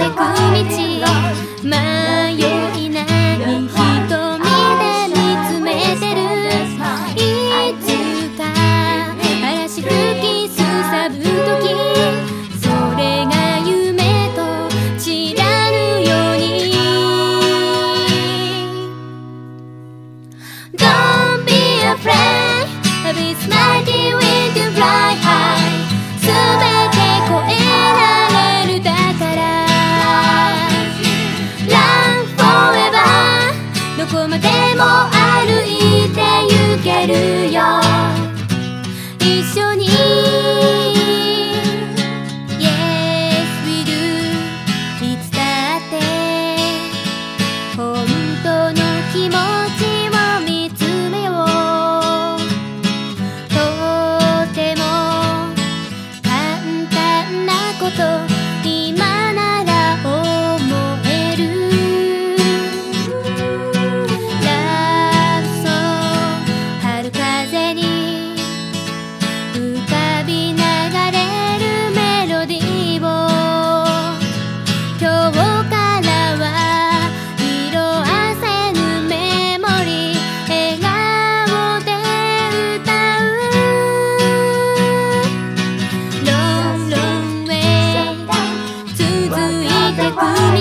べく道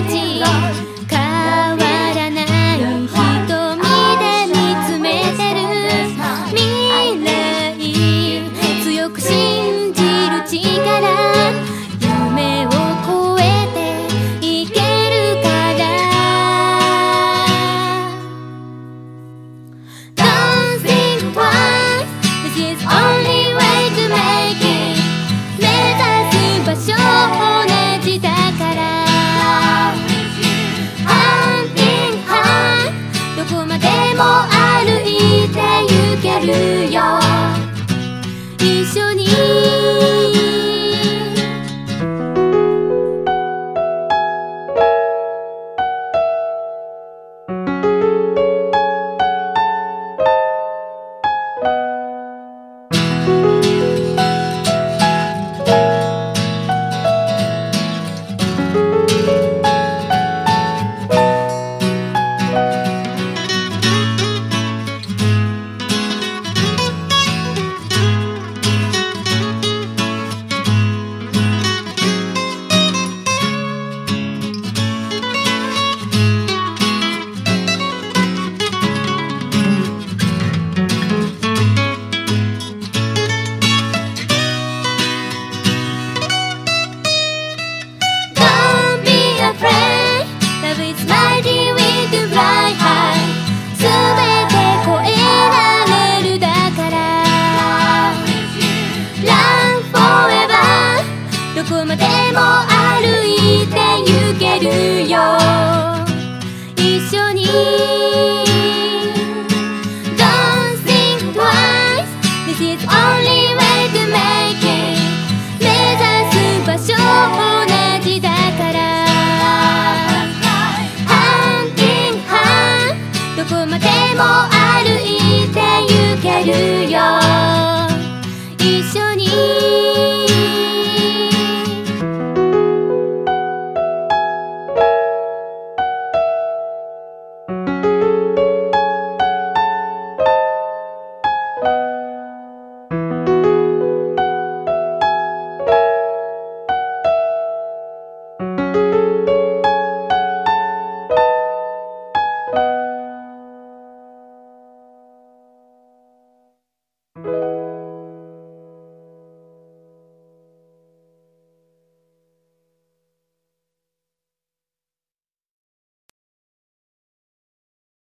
こ